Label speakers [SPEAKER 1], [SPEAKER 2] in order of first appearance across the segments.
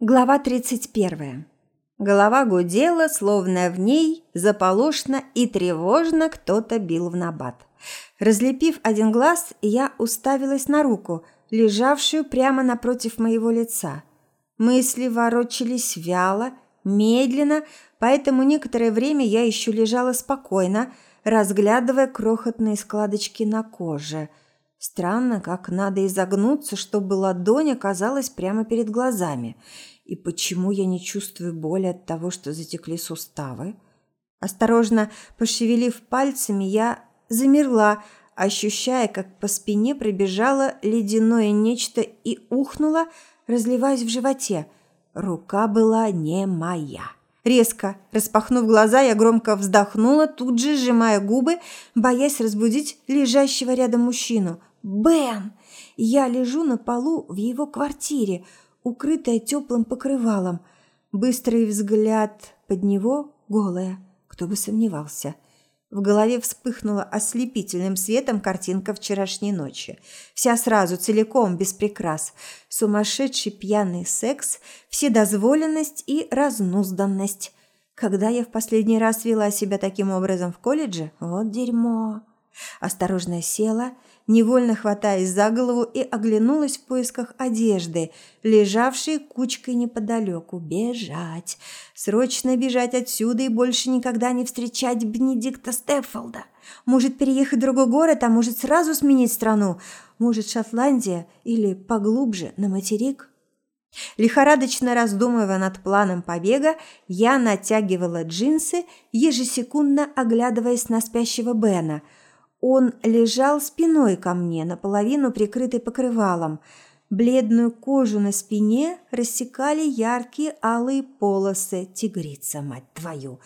[SPEAKER 1] Глава 31. Голова гудела, словно в ней заполошно и тревожно кто-то бил в набат. Разлепив один глаз, я уставилась на руку, лежавшую прямо напротив моего лица. Мысли ворочались вяло, медленно, поэтому некоторое время я еще лежала спокойно, разглядывая крохотные складочки на коже – Странно, как надо изогнуться, чтобы ладонь оказалась прямо перед глазами. И почему я не чувствую боли от того, что затекли суставы? Осторожно пошевелив пальцами, я замерла, ощущая, как по спине пробежало ледяное нечто и ухнуло, разливаясь в животе. Рука была не моя. Резко распахнув глаза, я громко вздохнула, тут же сжимая губы, боясь разбудить лежащего рядом мужчину. «Бен!» Я лежу на полу в его квартире, укрытая теплым покрывалом. Быстрый взгляд под него голая. Кто бы сомневался. В голове вспыхнула ослепительным светом картинка вчерашней ночи. Вся сразу, целиком, без прикрас. Сумасшедший пьяный секс, вседозволенность и разнузданность. Когда я в последний раз вела себя таким образом в колледже? Вот дерьмо. Осторожно села невольно хватаясь за голову и оглянулась в поисках одежды, лежавшей кучкой неподалеку. Бежать! Срочно бежать отсюда и больше никогда не встречать Бенедикта Степфолда. Может, переехать в другой город, а может, сразу сменить страну. Может, Шотландия или поглубже на материк? Лихорадочно раздумывая над планом побега, я натягивала джинсы, ежесекундно оглядываясь на спящего Бена – он лежал спиной ко мне, наполовину прикрытый покрывалом. Бледную кожу на спине рассекали яркие алые полосы. Тигрица, мать твою!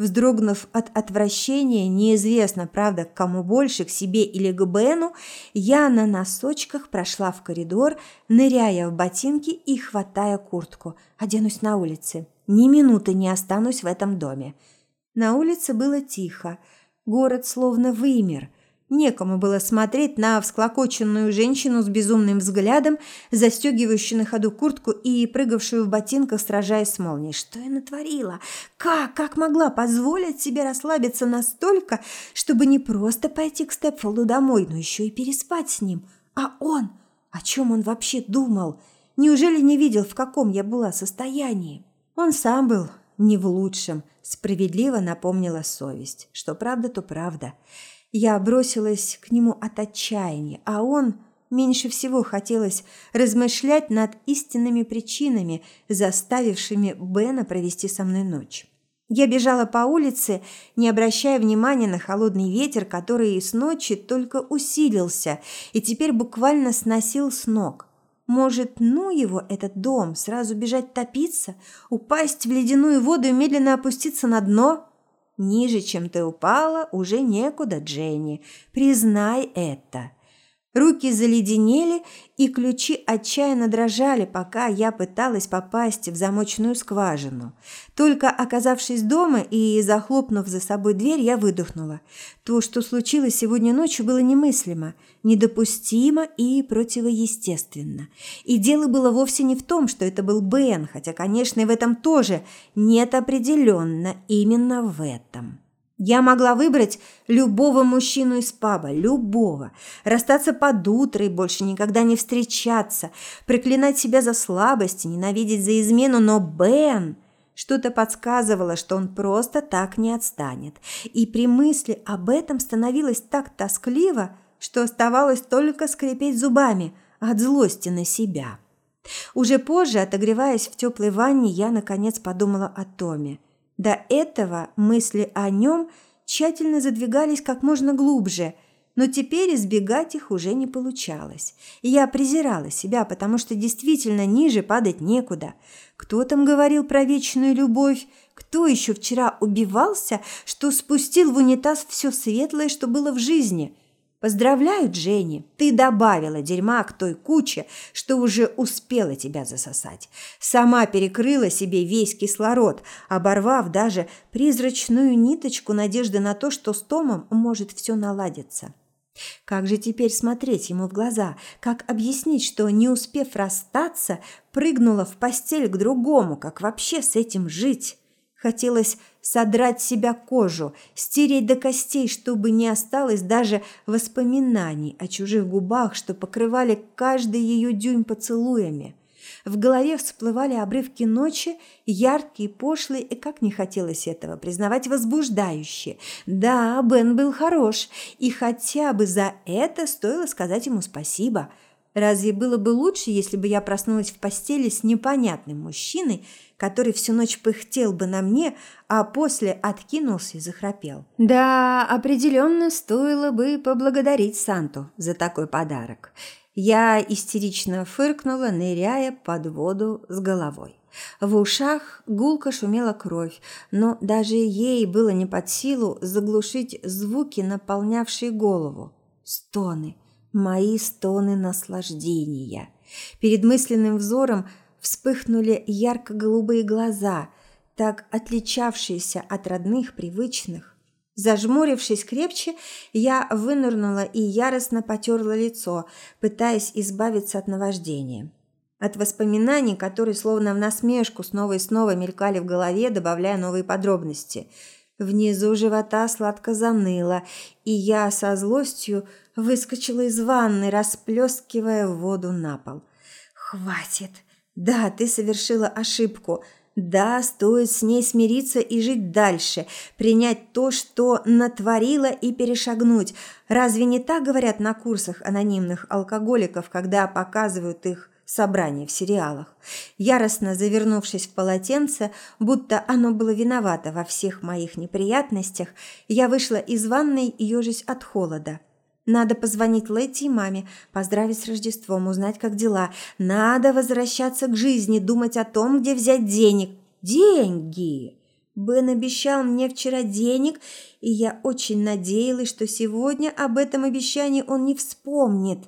[SPEAKER 1] Вздрогнув от отвращения, неизвестно, правда, к кому больше, к себе или к Бену, я на носочках прошла в коридор, ныряя в ботинки и хватая куртку. Оденусь на улице. Ни минуты не останусь в этом доме. На улице было тихо. Город словно вымер. Некому было смотреть на всклокоченную женщину с безумным взглядом, застегивающую на ходу куртку и прыгавшую в ботинках, сражаясь с молнией. Что я натворила? Как? Как могла позволить себе расслабиться настолько, чтобы не просто пойти к Степфолду домой, но еще и переспать с ним? А он? О чем он вообще думал? Неужели не видел, в каком я была состоянии? Он сам был не в лучшем, справедливо напомнила совесть. Что правда, то правда. Я бросилась к нему от отчаяния, а он меньше всего хотелось размышлять над истинными причинами, заставившими Бена провести со мной ночь. Я бежала по улице, не обращая внимания на холодный ветер, который с ночи только усилился и теперь буквально сносил с ног. Может, ну его, этот дом, сразу бежать топиться, упасть в ледяную воду и медленно опуститься на дно? Ниже, чем ты упала, уже некуда, Дженни. Признай это. Руки заледенели, и ключи отчаянно дрожали, пока я пыталась попасть в замочную скважину. Только оказавшись дома и захлопнув за собой дверь, я выдохнула. То, что случилось сегодня ночью, было немыслимо, недопустимо и противоестественно. И дело было вовсе не в том, что это был Бен, хотя, конечно, и в этом тоже нет определенно именно в этом. Я могла выбрать любого мужчину из паба, любого, расстаться под утро и больше никогда не встречаться, проклинать себя за слабость, ненавидеть за измену, но Бен... Что-то подсказывало, что он просто так не отстанет. И при мысли об этом становилось так тоскливо, что оставалось только скрипеть зубами от злости на себя. Уже позже, отогреваясь в теплой ванне, я наконец подумала о Томе – до этого мысли о нем тщательно задвигались как можно глубже, но теперь избегать их уже не получалось. Я презирала себя, потому что действительно ниже падать некуда. Кто там говорил про вечную любовь? Кто еще вчера убивался, что спустил в унитаз все светлое, что было в жизни? Поздравляю, Дженни, ты добавила дерьма к той куче, что уже успела тебя засосать. Сама перекрыла себе весь кислород, оборвав даже призрачную ниточку надежды на то, что с Томом может все наладиться. Как же теперь смотреть ему в глаза? Как объяснить, что, не успев расстаться, прыгнула в постель к другому? Как вообще с этим жить? Хотелось содрать с себя кожу, стереть до костей, чтобы не осталось даже воспоминаний о чужих губах, что покрывали каждый ее дюйм поцелуями. В голове всплывали обрывки ночи, яркие, пошлые, и как не хотелось этого признавать, возбуждающие. Да, Бен был хорош, и хотя бы за это стоило сказать ему спасибо. Разве было бы лучше, если бы я проснулась в постели с непонятным мужчиной, который всю ночь пыхтел бы на мне, а после откинулся и захрапел? Да, определенно стоило бы поблагодарить Санту за такой подарок. Я истерично фыркнула, ныряя под воду с головой. В ушах гулко шумела кровь, но даже ей было не под силу заглушить звуки, наполнявшие голову. Стоны, мои стоны наслаждения. Перед мысленным взором вспыхнули ярко-голубые глаза, так отличавшиеся от родных, привычных. Зажмурившись крепче, я вынырнула и яростно потерла лицо, пытаясь избавиться от наваждения. От воспоминаний, которые словно в насмешку снова и снова мелькали в голове, добавляя новые подробности. Внизу живота сладко заныло, и я со злостью выскочила из ванны, расплескивая воду на пол. «Хватит! Да, ты совершила ошибку!» Да, стоит с ней смириться и жить дальше, принять то, что натворила и перешагнуть. Разве не так говорят на курсах анонимных алкоголиков, когда показывают их собрания в сериалах? Яростно завернувшись в полотенце, будто оно было виновато во всех моих неприятностях, я вышла из ванной, ежась от холода. Надо позвонить Лэти и маме, поздравить с Рождеством, узнать, как дела. Надо возвращаться к жизни, думать о том, где взять денег. Деньги! Бен обещал мне вчера денег, и я очень надеялась, что сегодня об этом обещании он не вспомнит.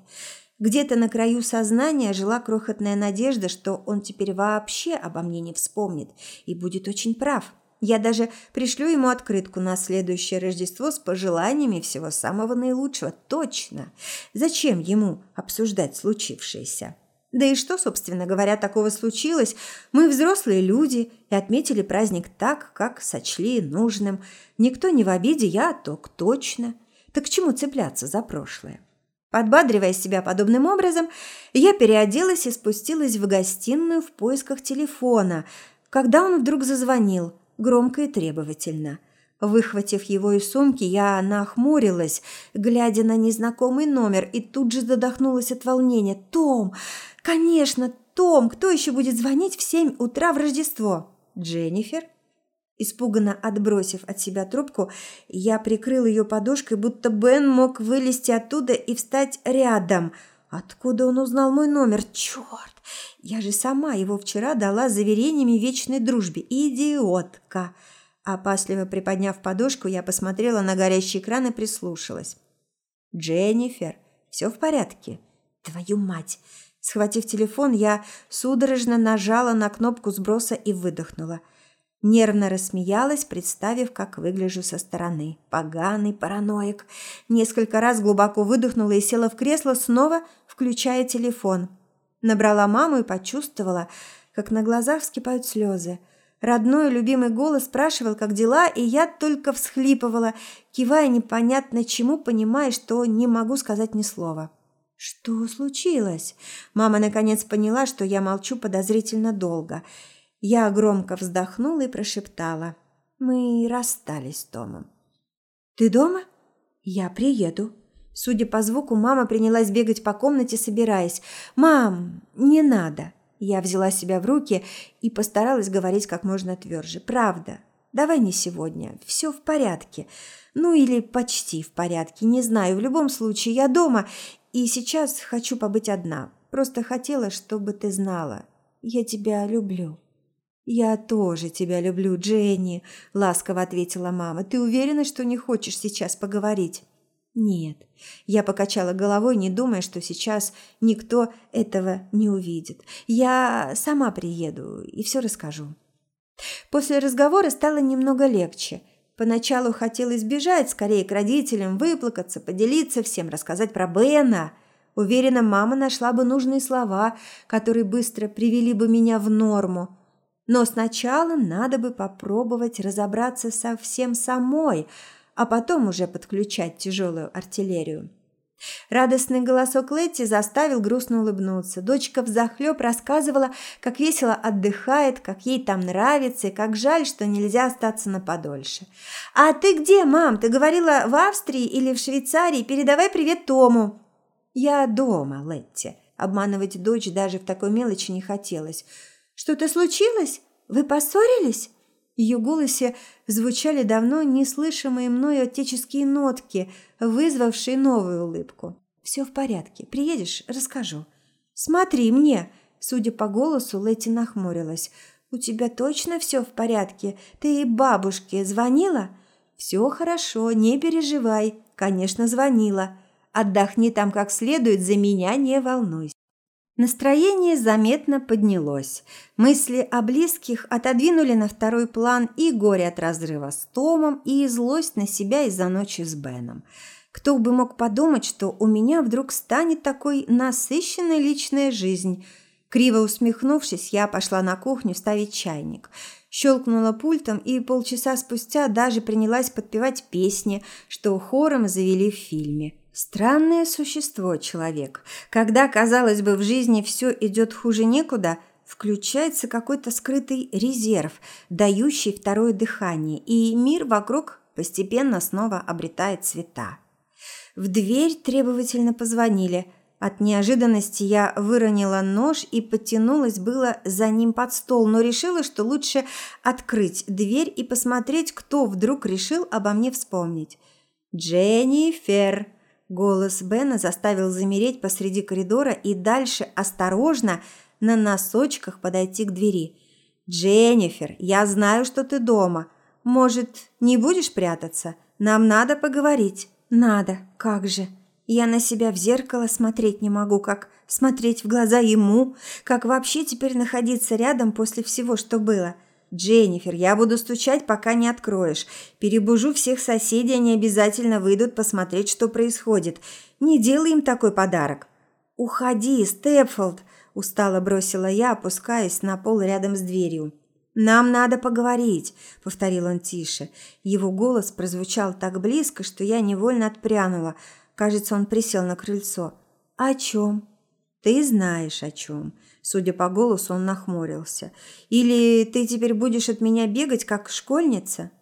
[SPEAKER 1] Где-то на краю сознания жила крохотная надежда, что он теперь вообще обо мне не вспомнит и будет очень прав. Я даже пришлю ему открытку на следующее Рождество с пожеланиями всего самого наилучшего. Точно. Зачем ему обсуждать случившееся? Да и что, собственно говоря, такого случилось? Мы взрослые люди и отметили праздник так, как сочли нужным. Никто не в обиде, я только точно. Так к чему цепляться за прошлое? Подбадривая себя подобным образом, я переоделась и спустилась в гостиную в поисках телефона, когда он вдруг зазвонил – громко и требовательно. Выхватив его из сумки, я нахмурилась, глядя на незнакомый номер, и тут же задохнулась от волнения. «Том! Конечно, Том! Кто еще будет звонить в семь утра в Рождество?» «Дженнифер?» Испуганно отбросив от себя трубку, я прикрыл ее подушкой, будто Бен мог вылезти оттуда и встать рядом. Откуда он узнал мой номер? Черт! Я же сама его вчера дала заверениями вечной дружбе. Идиотка!» Опасливо приподняв подушку, я посмотрела на горящий экран и прислушалась. «Дженнифер, все в порядке?» «Твою мать!» Схватив телефон, я судорожно нажала на кнопку сброса и выдохнула. Нервно рассмеялась, представив, как выгляжу со стороны. Поганый параноик. Несколько раз глубоко выдохнула и села в кресло, снова включая телефон. Набрала маму и почувствовала, как на глазах вскипают слезы. Родной любимый голос спрашивал, как дела, и я только всхлипывала, кивая непонятно чему, понимая, что не могу сказать ни слова. Что случилось? Мама наконец поняла, что я молчу подозрительно долго. Я громко вздохнула и прошептала: "Мы расстались с Томом". "Ты дома? Я приеду". Судя по звуку, мама принялась бегать по комнате, собираясь. «Мам, не надо!» Я взяла себя в руки и постаралась говорить как можно тверже. «Правда. Давай не сегодня. Все в порядке. Ну или почти в порядке. Не знаю. В любом случае, я дома и сейчас хочу побыть одна. Просто хотела, чтобы ты знала. Я тебя люблю». «Я тоже тебя люблю, Дженни», – ласково ответила мама. «Ты уверена, что не хочешь сейчас поговорить?» Нет, я покачала головой, не думая, что сейчас никто этого не увидит. Я сама приеду и все расскажу. После разговора стало немного легче. Поначалу хотелось бежать скорее к родителям, выплакаться, поделиться всем, рассказать про Бена. Уверена, мама нашла бы нужные слова, которые быстро привели бы меня в норму. Но сначала надо бы попробовать разобраться со всем самой, а потом уже подключать тяжелую артиллерию. Радостный голосок Летти заставил грустно улыбнуться. Дочка взахлеб рассказывала, как весело отдыхает, как ей там нравится и как жаль, что нельзя остаться на подольше. «А ты где, мам? Ты говорила, в Австрии или в Швейцарии? Передавай привет Тому». «Я дома, Летти». Обманывать дочь даже в такой мелочи не хотелось. «Что-то случилось? Вы поссорились?» Ее голосе звучали давно неслышимые мною отеческие нотки, вызвавшие новую улыбку. «Все в порядке. Приедешь – расскажу». «Смотри мне!» Судя по голосу, Лэти нахмурилась. «У тебя точно все в порядке? Ты и бабушке звонила?» «Все хорошо, не переживай. Конечно, звонила. Отдохни там как следует, за меня не волнуйся». Настроение заметно поднялось. Мысли о близких отодвинули на второй план и горе от разрыва с Томом, и злость на себя из-за ночи с Беном. Кто бы мог подумать, что у меня вдруг станет такой насыщенной личная жизнь. Криво усмехнувшись, я пошла на кухню ставить чайник. Щелкнула пультом и полчаса спустя даже принялась подпевать песни, что хором завели в фильме. Странное существо человек. Когда, казалось бы, в жизни все идет хуже некуда, включается какой-то скрытый резерв, дающий второе дыхание, и мир вокруг постепенно снова обретает цвета. В дверь требовательно позвонили. От неожиданности я выронила нож и потянулась было за ним под стол, но решила, что лучше открыть дверь и посмотреть, кто вдруг решил обо мне вспомнить. «Дженнифер!» Голос Бена заставил замереть посреди коридора и дальше осторожно на носочках подойти к двери. «Дженнифер, я знаю, что ты дома. Может, не будешь прятаться? Нам надо поговорить». «Надо, как же. Я на себя в зеркало смотреть не могу, как смотреть в глаза ему, как вообще теперь находиться рядом после всего, что было». «Дженнифер, я буду стучать, пока не откроешь. Перебужу всех соседей, они обязательно выйдут посмотреть, что происходит. Не делай им такой подарок». «Уходи, Степфолд», – устало бросила я, опускаясь на пол рядом с дверью. «Нам надо поговорить», – повторил он тише. Его голос прозвучал так близко, что я невольно отпрянула. Кажется, он присел на крыльцо. «О чем?» «Ты знаешь, о чем. Судя по голосу, он нахмурился. «Или ты теперь будешь от меня бегать, как школьница?»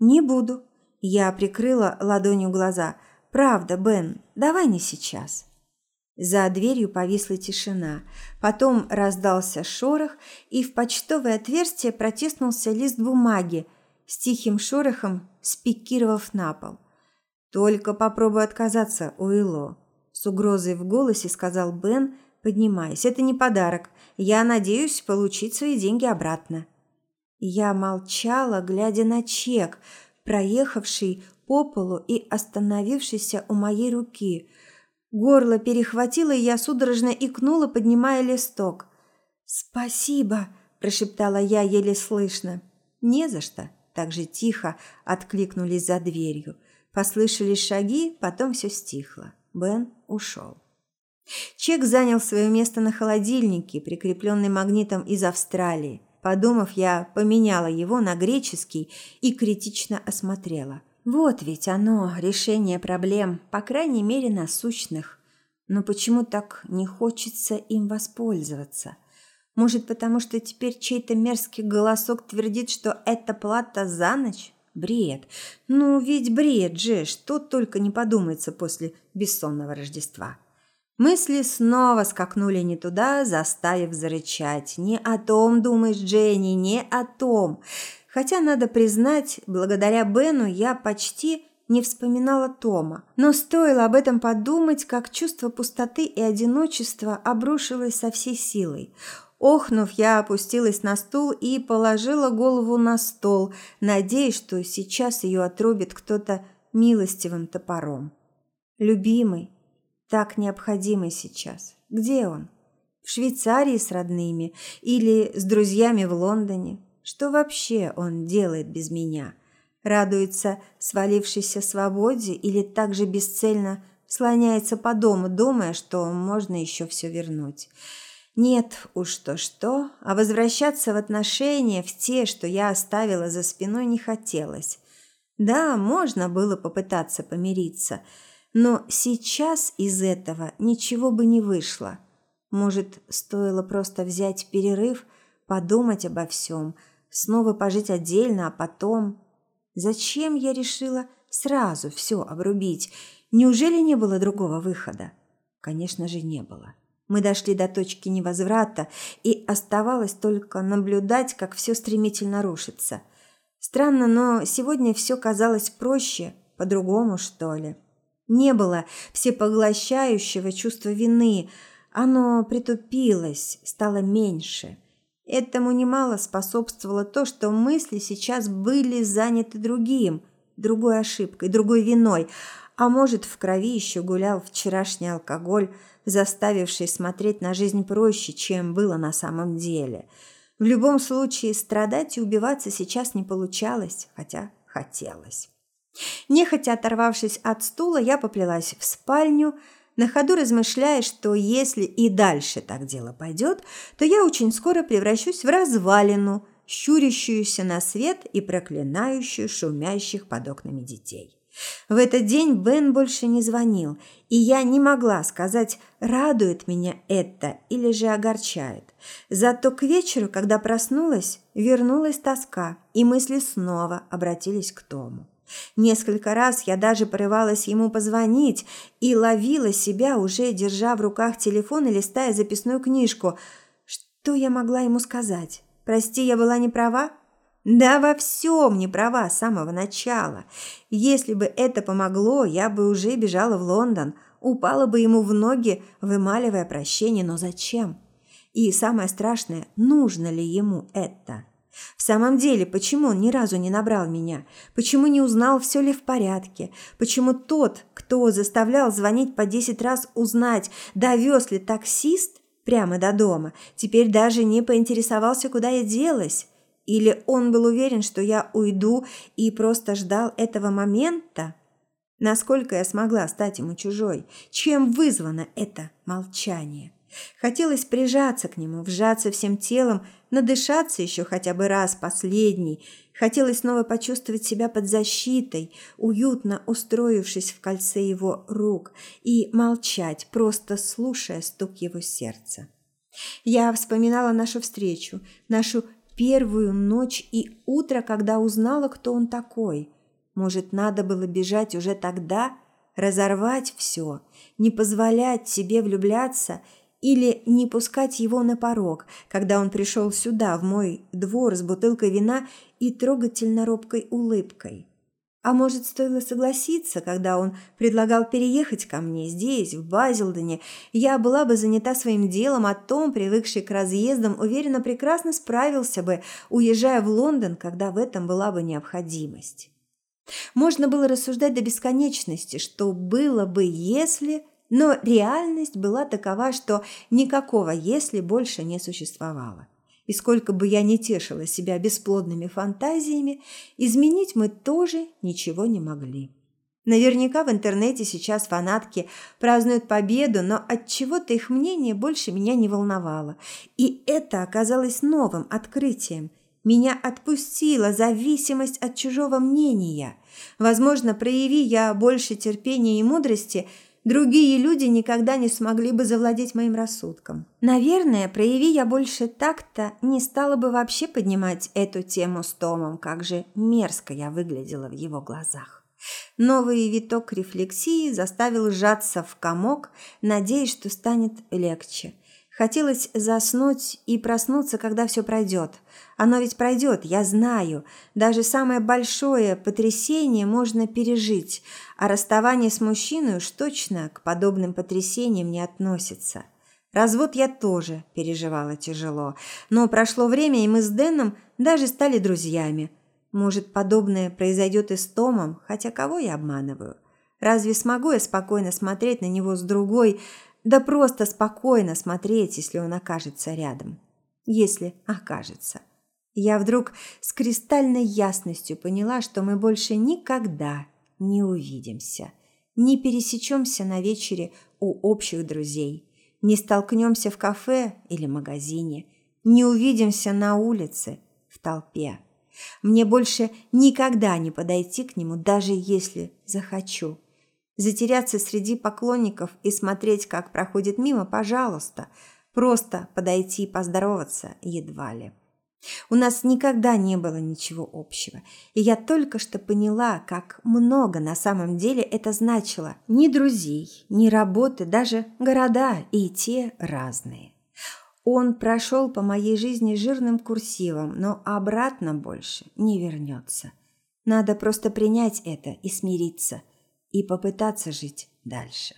[SPEAKER 1] «Не буду». Я прикрыла ладонью глаза. «Правда, Бен, давай не сейчас». За дверью повисла тишина. Потом раздался шорох, и в почтовое отверстие протиснулся лист бумаги, с тихим шорохом спикировав на пол. «Только попробуй отказаться, Уилло», – с угрозой в голосе сказал Бен, поднимаясь. «Это не подарок. Я надеюсь получить свои деньги обратно». Я молчала, глядя на чек, проехавший по полу и остановившийся у моей руки. Горло перехватило, и я судорожно икнула, поднимая листок. «Спасибо», – прошептала я еле слышно. «Не за что», – так же тихо откликнулись за дверью. Послышались шаги, потом все стихло. Бен ушел. Чек занял свое место на холодильнике, прикрепленный магнитом из Австралии. Подумав, я поменяла его на греческий и критично осмотрела. Вот ведь оно, решение проблем, по крайней мере насущных. Но почему так не хочется им воспользоваться? Может, потому что теперь чей-то мерзкий голосок твердит, что это плата за ночь? Бред. Ну, ведь бред же, что только не подумается после бессонного Рождества. Мысли снова скакнули не туда, заставив зарычать. Не о том думаешь, Дженни, не о том. Хотя, надо признать, благодаря Бену я почти не вспоминала Тома. Но стоило об этом подумать, как чувство пустоты и одиночества обрушилось со всей силой. Охнув, я опустилась на стул и положила голову на стол, надеясь, что сейчас ее отрубит кто-то милостивым топором. «Любимый, так необходимый сейчас. Где он? В Швейцарии с родными или с друзьями в Лондоне? Что вообще он делает без меня? Радуется свалившейся свободе или также бесцельно слоняется по дому, думая, что можно еще все вернуть. Нет уж то-что, а возвращаться в отношения, в те, что я оставила за спиной, не хотелось. Да, можно было попытаться помириться, но сейчас из этого ничего бы не вышло. Может, стоило просто взять перерыв, подумать обо всем, снова пожить отдельно, а потом... Зачем я решила сразу все обрубить? Неужели не было другого выхода? Конечно же, не было. Мы дошли до точки невозврата, и оставалось только наблюдать, как все стремительно рушится. Странно, но сегодня все казалось проще, по-другому, что ли. Не было всепоглощающего чувства вины, оно притупилось, стало меньше. Этому немало способствовало то, что мысли сейчас были заняты другим, другой ошибкой, другой виной, а может, в крови еще гулял вчерашний алкоголь, заставивший смотреть на жизнь проще, чем было на самом деле. В любом случае, страдать и убиваться сейчас не получалось, хотя хотелось. Нехотя оторвавшись от стула, я поплелась в спальню, на ходу размышляя, что если и дальше так дело пойдет, то я очень скоро превращусь в развалину, щурящуюся на свет и проклинающую шумящих под окнами детей. В этот день Бен больше не звонил, и я не могла сказать, радует меня это или же огорчает. Зато к вечеру, когда проснулась, вернулась тоска, и мысли снова обратились к Тому. Несколько раз я даже порывалась ему позвонить и ловила себя, уже держа в руках телефон и листая записную книжку. Что я могла ему сказать? Прости, я была не права? Да во всем не права с самого начала. Если бы это помогло, я бы уже бежала в Лондон, упала бы ему в ноги, вымаливая прощение, но зачем? И самое страшное, нужно ли ему это? В самом деле, почему он ни разу не набрал меня? Почему не узнал, все ли в порядке? Почему тот, кто заставлял звонить по десять раз узнать, довез ли таксист прямо до дома, теперь даже не поинтересовался, куда я делась? Или он был уверен, что я уйду и просто ждал этого момента? Насколько я смогла стать ему чужой? Чем вызвано это молчание? Хотелось прижаться к нему, вжаться всем телом, надышаться еще хотя бы раз последний. Хотелось снова почувствовать себя под защитой, уютно устроившись в кольце его рук, и молчать, просто слушая стук его сердца. Я вспоминала нашу встречу, нашу первую ночь и утро, когда узнала, кто он такой. Может, надо было бежать уже тогда, разорвать все, не позволять себе влюбляться или не пускать его на порог, когда он пришел сюда, в мой двор с бутылкой вина и трогательно робкой улыбкой. А может, стоило согласиться, когда он предлагал переехать ко мне здесь, в Базилдоне. Я была бы занята своим делом, а Том, привыкший к разъездам, уверенно прекрасно справился бы, уезжая в Лондон, когда в этом была бы необходимость. Можно было рассуждать до бесконечности, что было бы, если... Но реальность была такова, что никакого «если» больше не существовало. И сколько бы я ни тешила себя бесплодными фантазиями, изменить мы тоже ничего не могли. Наверняка в интернете сейчас фанатки празднуют победу, но от чего-то их мнение больше меня не волновало. И это оказалось новым открытием. Меня отпустила зависимость от чужого мнения. Возможно, прояви я больше терпения и мудрости – другие люди никогда не смогли бы завладеть моим рассудком. Наверное, прояви я больше так-то, не стала бы вообще поднимать эту тему с Томом, как же мерзко я выглядела в его глазах. Новый виток рефлексии заставил сжаться в комок, надеясь, что станет легче. Хотелось заснуть и проснуться, когда все пройдет. Оно ведь пройдет, я знаю. Даже самое большое потрясение можно пережить, а расставание с мужчиной уж точно к подобным потрясениям не относится. Развод я тоже переживала тяжело, но прошло время, и мы с Дэном даже стали друзьями. Может, подобное произойдет и с Томом, хотя кого я обманываю? Разве смогу я спокойно смотреть на него с другой, да просто спокойно смотреть, если он окажется рядом. Если окажется. Я вдруг с кристальной ясностью поняла, что мы больше никогда не увидимся, не пересечемся на вечере у общих друзей, не столкнемся в кафе или магазине, не увидимся на улице в толпе. Мне больше никогда не подойти к нему, даже если захочу. Затеряться среди поклонников и смотреть, как проходит мимо, пожалуйста. Просто подойти и поздороваться едва ли. У нас никогда не было ничего общего, и я только что поняла, как много на самом деле это значило. Ни друзей, ни работы, даже города, и те разные. Он прошел по моей жизни жирным курсивом, но обратно больше не вернется. Надо просто принять это и смириться, и попытаться жить дальше.